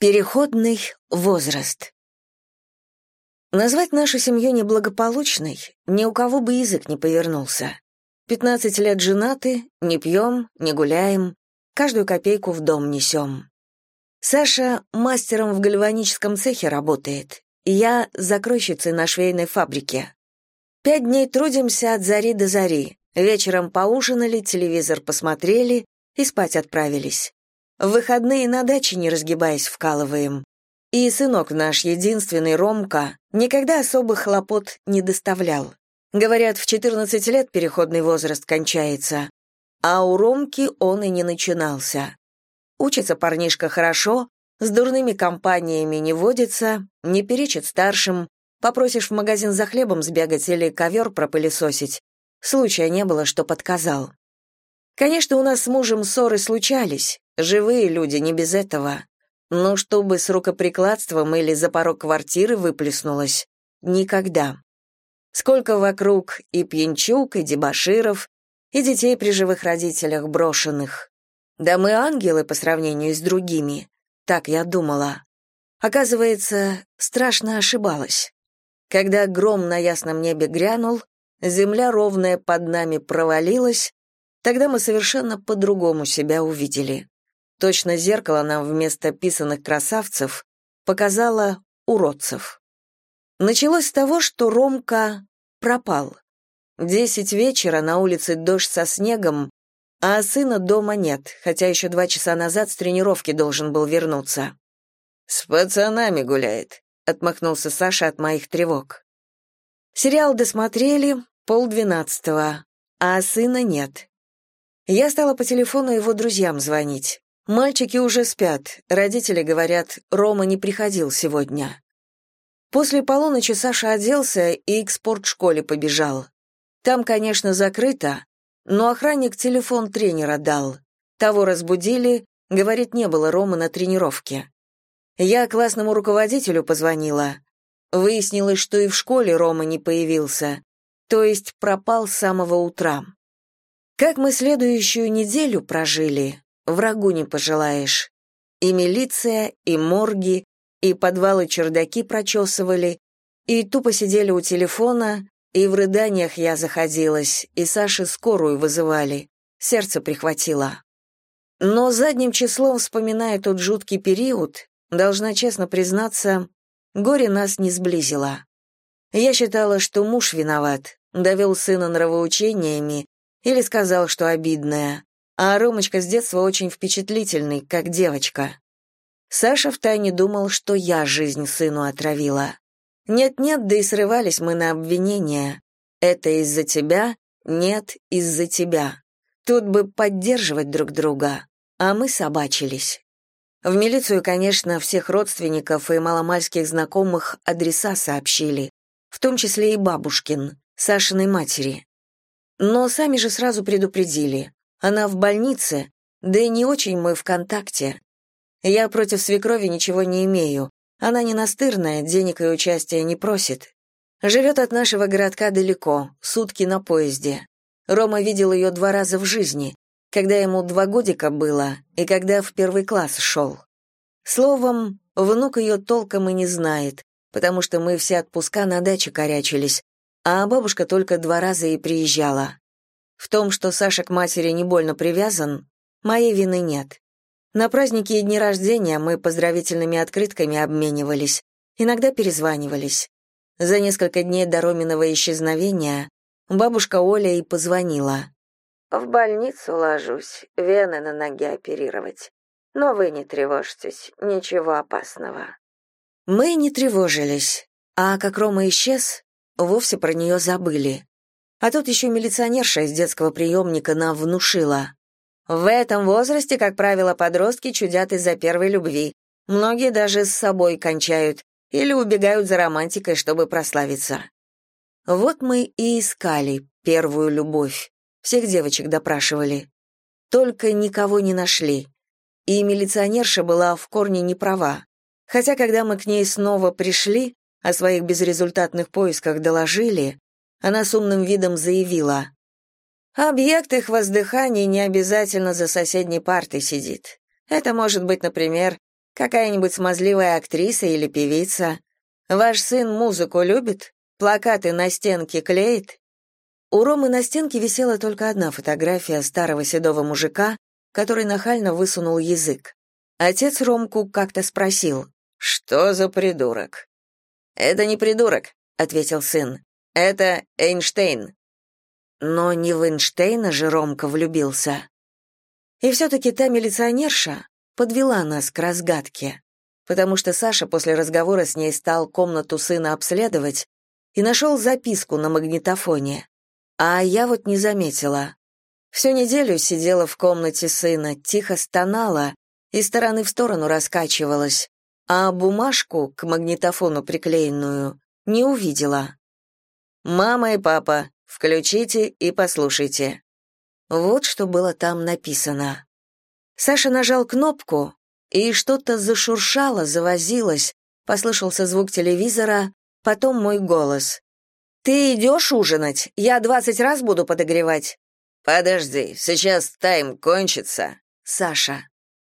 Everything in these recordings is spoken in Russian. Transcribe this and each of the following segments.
Переходный возраст. Назвать нашу семью неблагополучной ни у кого бы язык не повернулся. Пятнадцать лет женаты, не пьем, не гуляем, каждую копейку в дом несем. Саша мастером в гальваническом цехе работает, и я закройщицей на швейной фабрике. Пять дней трудимся от зари до зари, вечером поужинали, телевизор посмотрели и спать отправились. В выходные на даче, не разгибаясь, вкалываем. И сынок наш, единственный Ромка, никогда особых хлопот не доставлял. Говорят, в 14 лет переходный возраст кончается, а у Ромки он и не начинался. Учится парнишка хорошо, с дурными компаниями не водится, не перечит старшим, попросишь в магазин за хлебом сбегать или ковер пропылесосить. Случая не было, что подказал. Конечно, у нас с мужем ссоры случались, живые люди, не без этого. Но чтобы с рукоприкладством или за порог квартиры выплеснулось, никогда. Сколько вокруг и пьянчук, и дебоширов, и детей при живых родителях брошенных. Да мы ангелы по сравнению с другими, так я думала. Оказывается, страшно ошибалась. Когда гром на ясном небе грянул, земля ровная под нами провалилась, Тогда мы совершенно по-другому себя увидели. Точно зеркало нам вместо писанных красавцев показало уродцев. Началось с того, что Ромка пропал. Десять вечера, на улице дождь со снегом, а сына дома нет, хотя еще два часа назад с тренировки должен был вернуться. «С пацанами гуляет», — отмахнулся Саша от моих тревог. Сериал досмотрели, полдвенадцатого, а сына нет. Я стала по телефону его друзьям звонить. Мальчики уже спят, родители говорят, Рома не приходил сегодня. После полуночи Саша оделся и к спортшколе побежал. Там, конечно, закрыто, но охранник телефон тренера дал. Того разбудили, говорит, не было Ромы на тренировке. Я классному руководителю позвонила. Выяснилось, что и в школе Рома не появился, то есть пропал с самого утра. Как мы следующую неделю прожили, врагу не пожелаешь. И милиция, и морги, и подвалы-чердаки прочесывали, и тупо сидели у телефона, и в рыданиях я заходилась, и Саши скорую вызывали. Сердце прихватило. Но задним числом, вспоминая тот жуткий период, должна честно признаться, горе нас не сблизило. Я считала, что муж виноват, довел сына нравоучениями, или сказал, что обидное. А Ромочка с детства очень впечатлительный, как девочка. Саша втайне думал, что я жизнь сыну отравила. Нет-нет, да и срывались мы на обвинения. Это из-за тебя, нет, из-за тебя. Тут бы поддерживать друг друга, а мы собачились. В милицию, конечно, всех родственников и маломальских знакомых адреса сообщили, в том числе и бабушкин, Сашиной матери. Но сами же сразу предупредили. Она в больнице, да и не очень мы в контакте. Я против свекрови ничего не имею. Она не настырная, денег и участия не просит. Живет от нашего городка далеко, сутки на поезде. Рома видел ее два раза в жизни, когда ему два годика было и когда в первый класс шел. Словом, внук ее толком и не знает, потому что мы все отпуска на даче корячились, а бабушка только два раза и приезжала. В том, что Саша к матери не больно привязан, моей вины нет. На праздники и дни рождения мы поздравительными открытками обменивались, иногда перезванивались. За несколько дней до Роминого исчезновения бабушка Оля и позвонила. «В больницу ложусь, вены на ноге оперировать. Но вы не тревожьтесь, ничего опасного». Мы не тревожились, а как Рома исчез, вовсе про нее забыли. А тут еще милиционерша из детского приемника нам внушила. В этом возрасте, как правило, подростки чудят из-за первой любви. Многие даже с собой кончают или убегают за романтикой, чтобы прославиться. Вот мы и искали первую любовь. Всех девочек допрашивали. Только никого не нашли. И милиционерша была в корне не права. Хотя, когда мы к ней снова пришли, о своих безрезультатных поисках доложили, она с умным видом заявила. «Объект их воздыхания не обязательно за соседней партой сидит. Это может быть, например, Какая-нибудь смазливая актриса или певица. Ваш сын музыку любит? Плакаты на стенке клеит?» У Ромы на стенке висела только одна фотография старого седого мужика, который нахально высунул язык. Отец Ромку как-то спросил, «Что за придурок?» «Это не придурок», — ответил сын. «Это Эйнштейн». Но не в Эйнштейна же Ромка влюбился. И все-таки та милиционерша подвела нас к разгадке, потому что Саша после разговора с ней стал комнату сына обследовать и нашел записку на магнитофоне. А я вот не заметила. Всю неделю сидела в комнате сына, тихо стонала и стороны в сторону раскачивалась, а бумажку к магнитофону приклеенную не увидела. «Мама и папа, включите и послушайте». Вот что было там написано. Саша нажал кнопку, и что-то зашуршало, завозилось, послышался звук телевизора, потом мой голос. «Ты идешь ужинать? Я двадцать раз буду подогревать». «Подожди, сейчас тайм кончится». «Саша,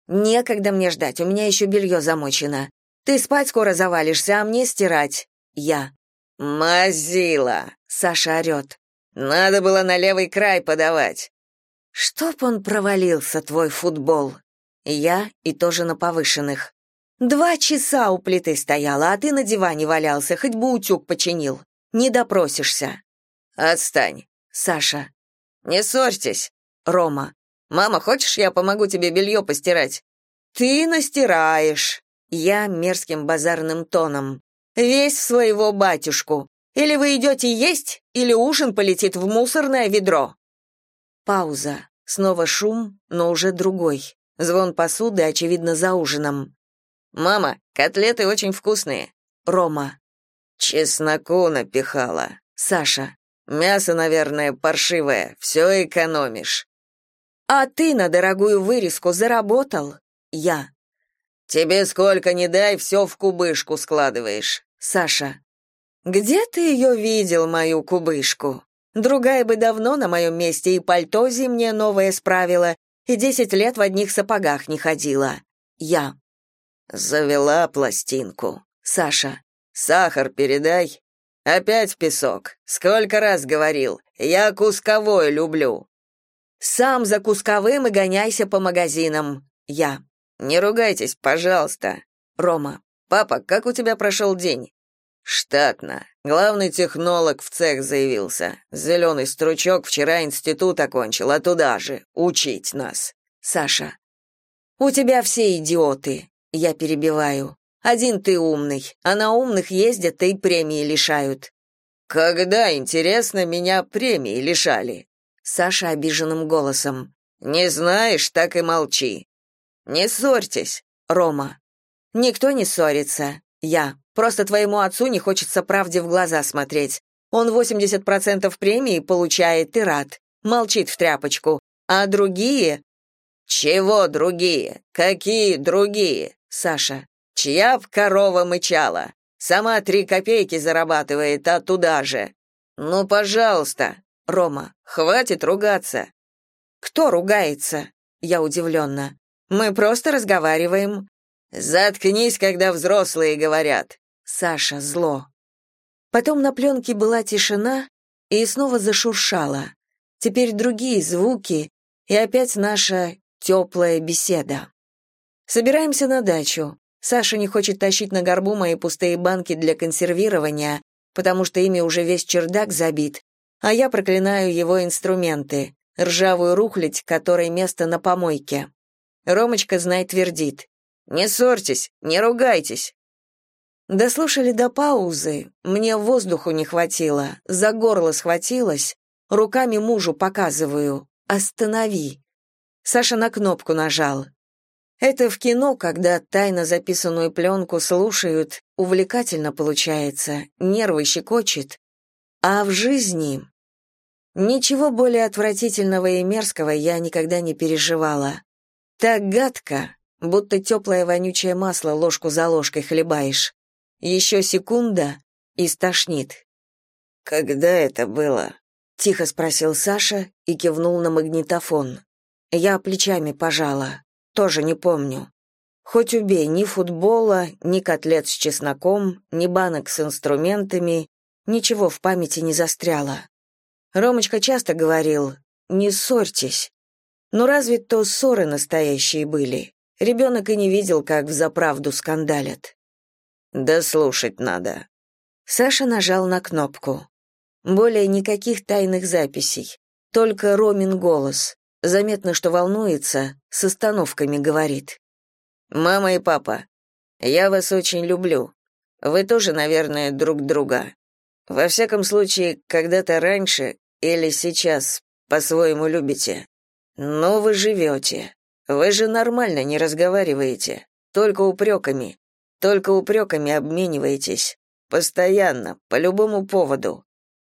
некогда мне ждать, у меня еще белье замочено. Ты спать скоро завалишься, а мне стирать». Я. «Мазила!» — Саша орет. «Надо было на левый край подавать». «Чтоб он провалился, твой футбол!» Я и тоже на повышенных. «Два часа у плиты стояла, а ты на диване валялся, хоть бы утюг починил. Не допросишься». «Отстань!» Саша. «Не ссорьтесь!» Рома. «Мама, хочешь, я помогу тебе белье постирать?» «Ты настираешь!» Я мерзким базарным тоном. «Весь в своего батюшку. Или вы идете есть, или ужин полетит в мусорное ведро». Пауза. Снова шум, но уже другой. Звон посуды, очевидно, за ужином. «Мама, котлеты очень вкусные». Рома. «Чесноку напихала». Саша. «Мясо, наверное, паршивое. Все экономишь». «А ты на дорогую вырезку заработал?» Я. «Тебе сколько не дай, все в кубышку складываешь». Саша. «Где ты ее видел, мою кубышку?» Другая бы давно на моем месте и пальто зимнее новое справила, и десять лет в одних сапогах не ходила. Я. Завела пластинку. Саша. Сахар передай. Опять песок. Сколько раз говорил. Я кусковой люблю. Сам за кусковым и гоняйся по магазинам. Я. Не ругайтесь, пожалуйста. Рома. Папа, как у тебя прошел день? Штатно. Главный технолог в цех заявился. Зеленый стручок вчера институт окончил, а туда же учить нас. Саша. У тебя все идиоты. Я перебиваю. Один ты умный, а на умных ездят и премии лишают. Когда, интересно, меня премии лишали? Саша обиженным голосом. Не знаешь, так и молчи. Не ссорьтесь, Рома. Никто не ссорится. Я. Просто твоему отцу не хочется правде в глаза смотреть. Он 80% премии получает и рад. Молчит в тряпочку. А другие... Чего другие? Какие другие? Саша. Чья в корова мычала? Сама три копейки зарабатывает, а туда же. Ну, пожалуйста. Рома, хватит ругаться. Кто ругается? Я удивленно. Мы просто разговариваем. Заткнись, когда взрослые говорят. Саша, зло. Потом на пленке была тишина, и снова зашуршала. Теперь другие звуки, и опять наша теплая беседа. Собираемся на дачу. Саша не хочет тащить на горбу мои пустые банки для консервирования, потому что ими уже весь чердак забит, а я проклинаю его инструменты, ржавую рухлядь, которой место на помойке. Ромочка, знай, твердит. «Не ссорьтесь, не ругайтесь, Дослушали до паузы, мне воздуху не хватило, за горло схватилась, руками мужу показываю «Останови». Саша на кнопку нажал. Это в кино, когда тайно записанную пленку слушают, увлекательно получается, нервы щекочет. А в жизни... Ничего более отвратительного и мерзкого я никогда не переживала. Так гадко, будто теплое вонючее масло ложку за ложкой хлебаешь. Еще секунда и стошнит. «Когда это было?» — тихо спросил Саша и кивнул на магнитофон. Я плечами пожала. Тоже не помню. Хоть убей, ни футбола, ни котлет с чесноком, ни банок с инструментами, ничего в памяти не застряло. Ромочка часто говорил «не ссорьтесь». Но разве то ссоры настоящие были? Ребенок и не видел, как взаправду скандалят. «Да слушать надо». Саша нажал на кнопку. Более никаких тайных записей, только Ромин голос. Заметно, что волнуется, с остановками говорит. «Мама и папа, я вас очень люблю. Вы тоже, наверное, друг друга. Во всяком случае, когда-то раньше или сейчас по-своему любите. Но вы живете. Вы же нормально не разговариваете. Только упреками. Только упреками обмениваетесь. Постоянно, по любому поводу.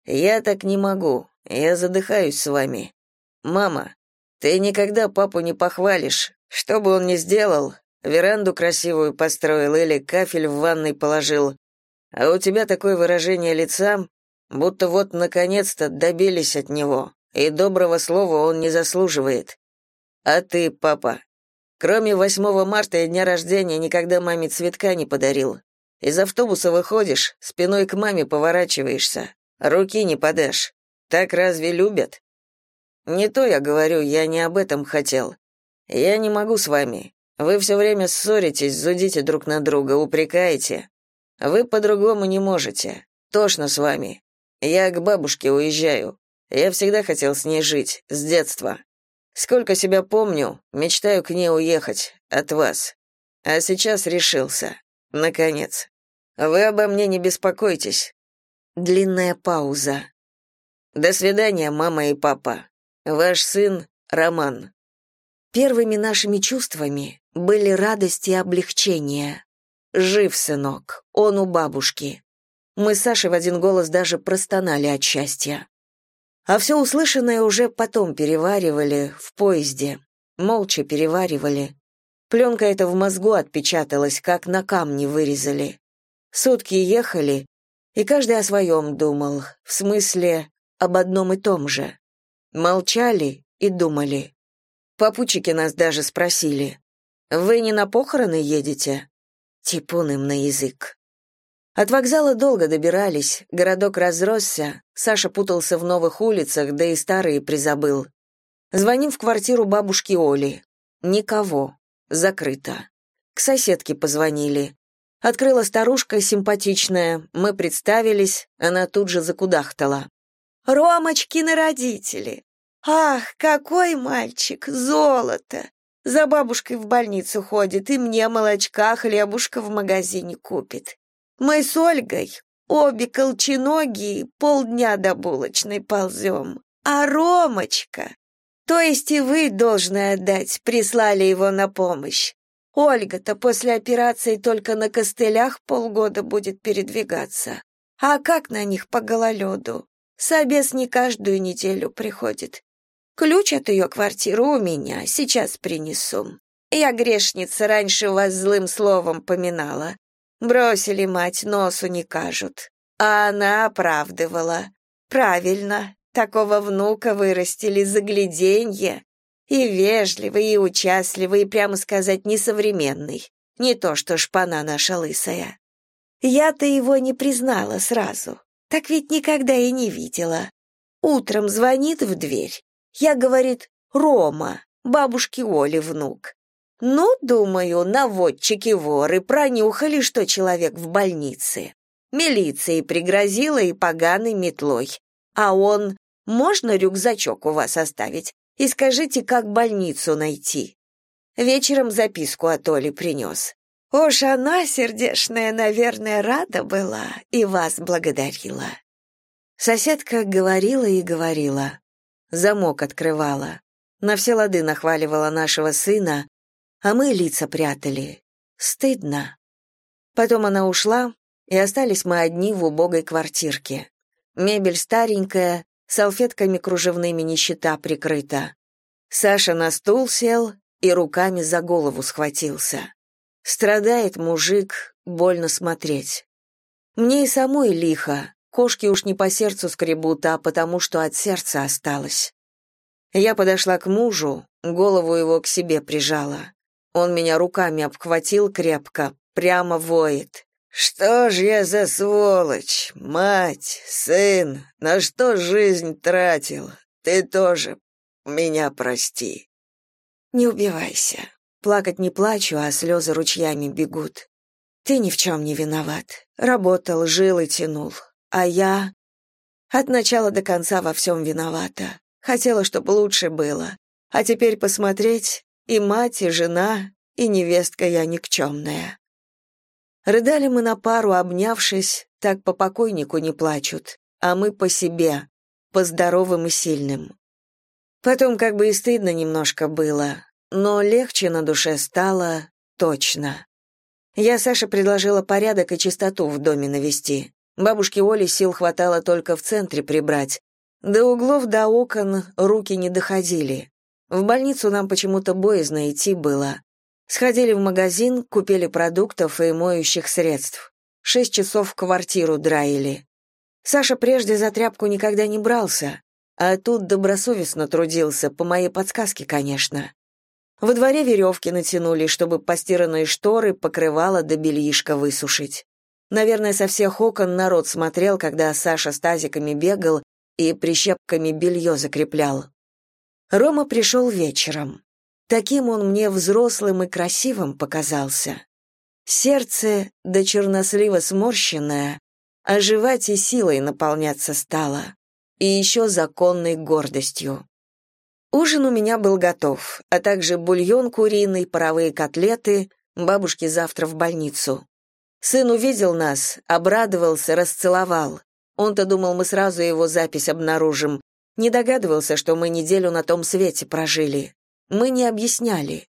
Я так не могу. Я задыхаюсь с вами. Мама, ты никогда папу не похвалишь. Что бы он ни сделал, веранду красивую построил или кафель в ванной положил. А у тебя такое выражение лица, будто вот наконец-то добились от него, и доброго слова он не заслуживает. А ты, папа, кроме 8 марта и дня рождения никогда маме цветка не подарил. Из автобуса выходишь, спиной к маме поворачиваешься, руки не подашь. Так разве любят? Не то я говорю, я не об этом хотел. Я не могу с вами. Вы все время ссоритесь, зудите друг на друга, упрекаете. Вы по-другому не можете. Тошно с вами. Я к бабушке уезжаю. Я всегда хотел с ней жить, с детства. Сколько себя помню, мечтаю к ней уехать, от вас. А сейчас решился. Наконец. Вы обо мне не беспокойтесь. Длинная пауза. До свидания, мама и папа. Ваш сын Роман. Первыми нашими чувствами были радость и облегчение. Жив сынок, он у бабушки. Мы с Сашей в один голос даже простонали от счастья. А все услышанное уже потом переваривали в поезде, молча переваривали. Пленка эта в мозгу отпечаталась, как на камне вырезали. Сутки ехали, и каждый о своем думал, в смысле, об одном и том же. Молчали и думали. Попутчики нас даже спросили, «Вы не на похороны едете?» Типун им на язык. От вокзала долго добирались, городок разросся, Саша путался в новых улицах, да и старые призабыл. Звоним в квартиру бабушки Оли. Никого. Закрыто. К соседке позвонили. Открыла старушка симпатичная, мы представились, она тут же закудахтала. «Ромочкины родители! Ах, какой мальчик! Золото! За бабушкой в больницу ходит, и мне молочка, хлебушка в магазине купит. Мы с Ольгой, обе колченогие, полдня до булочной ползем. А Ромочка, то есть и вы должны отдать, прислали его на помощь. Ольга-то после операции только на костылях полгода будет передвигаться. А как на них по гололеду? Собес не каждую неделю приходит. Ключ от ее квартиры у меня, сейчас принесу. Я, грешница, раньше вас злым словом поминала. Бросили мать, носу не кажут. А она оправдывала. Правильно, такого внука вырастили загляденье. И вежливый, и участливый, и, прямо сказать, несовременный. Не то что шпана наша лысая. Я-то его не признала сразу. Так ведь никогда и не видела. Утром звонит в дверь. Я, говорит, Рома, бабушки Оли внук. Ну, думаю, наводчики-воры пронюхали, что человек в больнице. Милиции пригрозила и поганой метлой. А он, можно рюкзачок у вас оставить? И скажите, как больницу найти? Вечером записку от Оли принес. Уж она, сердешная, наверное, рада была и вас благодарила. Соседка говорила и говорила замок открывала. На все лады нахваливала нашего сына, а мы лица прятали. Стыдно. Потом она ушла, и остались мы одни в убогой квартирке. Мебель старенькая, салфетками кружевными нищета прикрыта. Саша на стул сел и руками за голову схватился. Страдает мужик, больно смотреть. Мне и самой лихо, Кошки уж не по сердцу скребут, а потому что от сердца осталось. Я подошла к мужу, голову его к себе прижала. Он меня руками обхватил крепко, прямо воет. «Что ж я за сволочь? Мать, сын, на что жизнь тратил? Ты тоже меня прости». «Не убивайся. Плакать не плачу, а слезы ручьями бегут. Ты ни в чем не виноват. Работал, жил и тянул. А я от начала до конца во всем виновата. Хотела, чтобы лучше было. А теперь посмотреть, и мать, и жена, и невестка я никчемная. Рыдали мы на пару, обнявшись, так по покойнику не плачут, а мы по себе, по здоровым и сильным. Потом как бы и стыдно немножко было, но легче на душе стало точно. Я Саше предложила порядок и чистоту в доме навести. Бабушке Оле сил хватало только в центре прибрать. До углов, до окон руки не доходили. В больницу нам почему-то боязно идти было. Сходили в магазин, купили продуктов и моющих средств. Шесть часов в квартиру драили. Саша прежде за тряпку никогда не брался, а тут добросовестно трудился, по моей подсказке, конечно. Во дворе веревки натянули, чтобы постиранные шторы, покрывало да бельишко высушить. Наверное, со всех окон народ смотрел, когда Саша с тазиками бегал и прищепками белье закреплял. Рома пришел вечером. Таким он мне взрослым и красивым показался. Сердце до чернослива сморщенное, оживать и силой наполняться стало, и еще законной гордостью. Ужин у меня был готов, а также бульон куриный, паровые котлеты, бабушке завтра в больницу. Сын увидел нас, обрадовался, расцеловал. Он-то думал, мы сразу его запись обнаружим. Не догадывался, что мы неделю на том свете прожили. Мы не объясняли.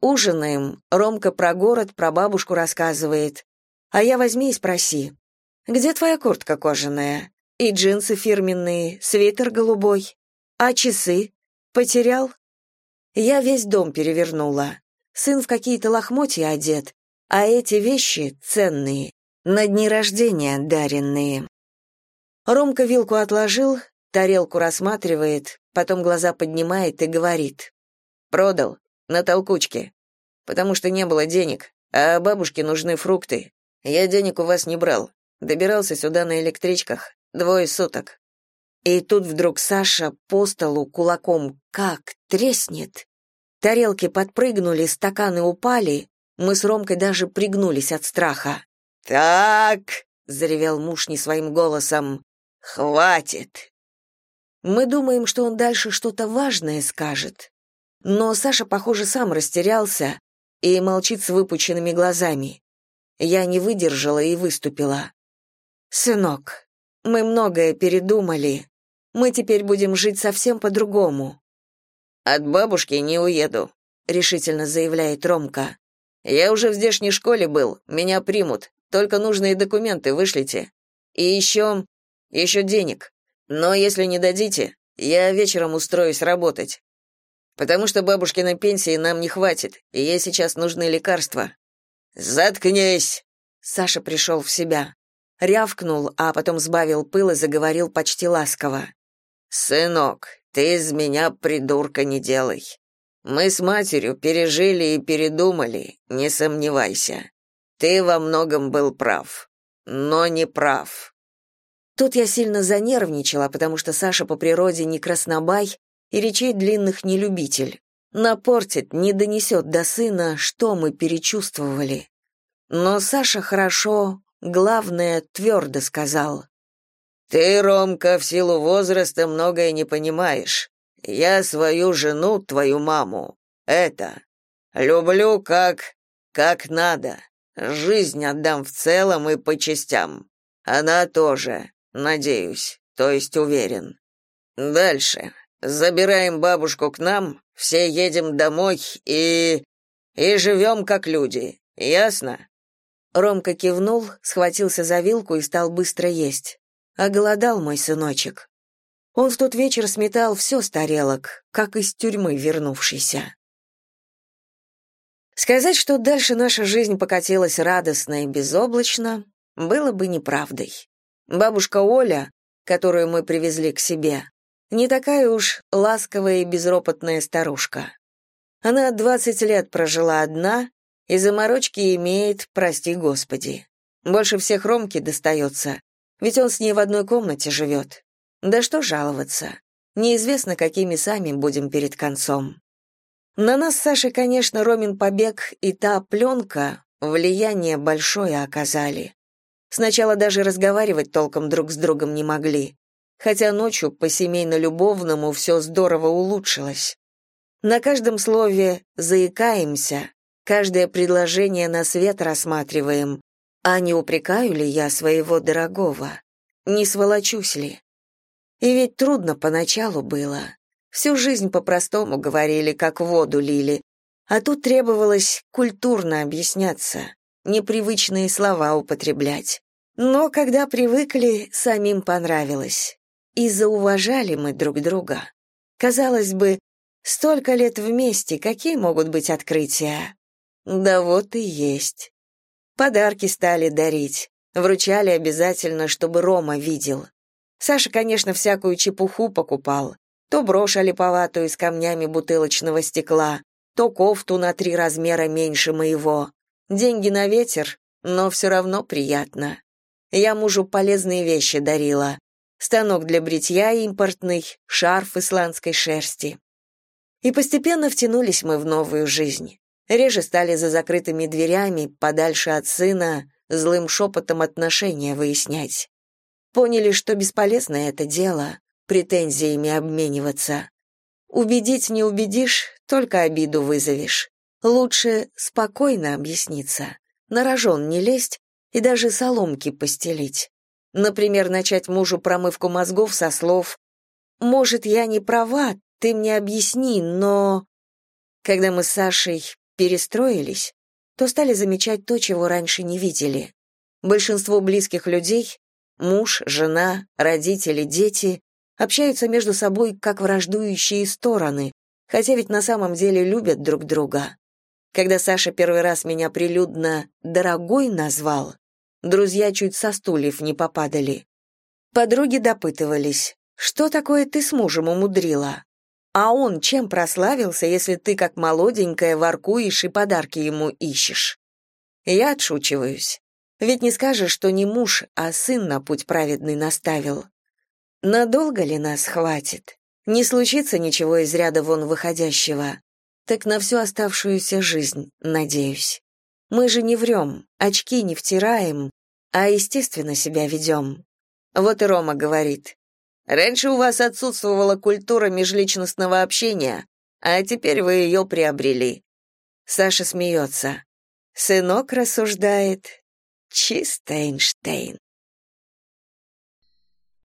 Ужинаем, Ромка про город, про бабушку рассказывает. А я возьми и спроси. Где твоя куртка кожаная? И джинсы фирменные, свитер голубой. А часы? Потерял? Я весь дом перевернула. Сын в какие-то лохмотья одет, а эти вещи ценные, на дни рождения даренные. Ромка вилку отложил, тарелку рассматривает, потом глаза поднимает и говорит. Продал. На толкучке. Потому что не было денег, а бабушке нужны фрукты. Я денег у вас не брал. Добирался сюда на электричках. Двое суток. И тут вдруг Саша по столу кулаком как треснет. Тарелки подпрыгнули, стаканы упали. Мы с Ромкой даже пригнулись от страха. «Так!» — заревел муж не своим голосом. «Хватит!» Мы думаем, что он дальше что-то важное скажет, но Саша, похоже, сам растерялся и молчит с выпученными глазами. Я не выдержала и выступила. «Сынок, мы многое передумали. Мы теперь будем жить совсем по-другому». «От бабушки не уеду», — решительно заявляет Ромка. «Я уже в здешней школе был, меня примут, только нужные документы вышлите. И еще... еще денег. Но если не дадите, я вечером устроюсь работать потому что бабушкиной пенсии нам не хватит, и ей сейчас нужны лекарства». «Заткнись!» Саша пришел в себя. Рявкнул, а потом сбавил пыл и заговорил почти ласково. «Сынок, ты из меня придурка не делай. Мы с матерью пережили и передумали, не сомневайся. Ты во многом был прав, но не прав». Тут я сильно занервничала, потому что Саша по природе не краснобай и речей длинных не любитель. Напортит, не донесет до сына, что мы перечувствовали. Но Саша хорошо, главное, твердо сказал. «Ты, Ромка, в силу возраста многое не понимаешь. Я свою жену, твою маму, это, люблю как... как надо. Жизнь отдам в целом и по частям. Она тоже, надеюсь, то есть уверен. Дальше. Забираем бабушку к нам, все едем домой и... и живем как люди. Ясно?» Ромка кивнул, схватился за вилку и стал быстро есть. Оголодал мой сыночек. Он в тот вечер сметал все с тарелок, как из тюрьмы вернувшийся. Сказать, что дальше наша жизнь покатилась радостно и безоблачно, было бы неправдой. Бабушка Оля, которую мы привезли к себе, не такая уж ласковая и безропотная старушка. Она двадцать лет прожила одна, и заморочки имеет, прости господи. Больше всех Ромке достается, ведь он с ней в одной комнате живет. Да что жаловаться. Неизвестно, какими сами будем перед концом. На нас, Саша, конечно, Ромин побег и та пленка влияние большое оказали. Сначала даже разговаривать толком друг с другом не могли, хотя ночью по семейно-любовному все здорово улучшилось. На каждом слове заикаемся, каждое предложение на свет рассматриваем, а не упрекаю ли я своего дорогого? Не сволочусь ли? И ведь трудно поначалу было. Всю жизнь по-простому говорили, как воду лили, а тут требовалось культурно объясняться, непривычные слова употреблять. Но когда привыкли, самим понравилось. И зауважали мы друг друга. Казалось бы, столько лет вместе, какие могут быть открытия? Да вот и есть. Подарки стали дарить. Вручали обязательно, чтобы Рома видел. Саша, конечно, всякую чепуху покупал. То брошь олиповатую с камнями бутылочного стекла, то кофту на три размера меньше моего. Деньги на ветер, но все равно приятно. Я мужу полезные вещи дарила. Станок для бритья импортный, шарф исландской шерсти. И постепенно втянулись мы в новую жизнь. Реже стали за закрытыми дверями, подальше от сына, злым шепотом отношения выяснять. Поняли, что бесполезно это дело, претензиями обмениваться. Убедить не убедишь, только обиду вызовешь. Лучше спокойно объясниться, на рожон не лезть и даже соломки постелить. Например, начать мужу промывку мозгов со слов «Может, я не права, ты мне объясни, но...» Когда мы с Сашей перестроились, то стали замечать то, чего раньше не видели. Большинство близких людей — муж, жена, родители, дети — общаются между собой как враждующие стороны, хотя ведь на самом деле любят друг друга. Когда Саша первый раз меня прилюдно «дорогой» назвал, друзья чуть со стульев не попадали. Подруги допытывались, что такое ты с мужем умудрила? А он чем прославился, если ты, как молоденькая, воркуешь и подарки ему ищешь? Я отшучиваюсь. Ведь не скажешь, что не муж, а сын на путь праведный наставил. Надолго ли нас хватит? Не случится ничего из ряда вон выходящего. Так на всю оставшуюся жизнь, надеюсь. Мы же не врем, очки не втираем, а естественно себя ведем. Вот и Рома говорит. Раньше у вас отсутствовала культура межличностного общения, а теперь вы ее приобрели. Саша смеется. Сынок рассуждает. Чисто Эйнштейн.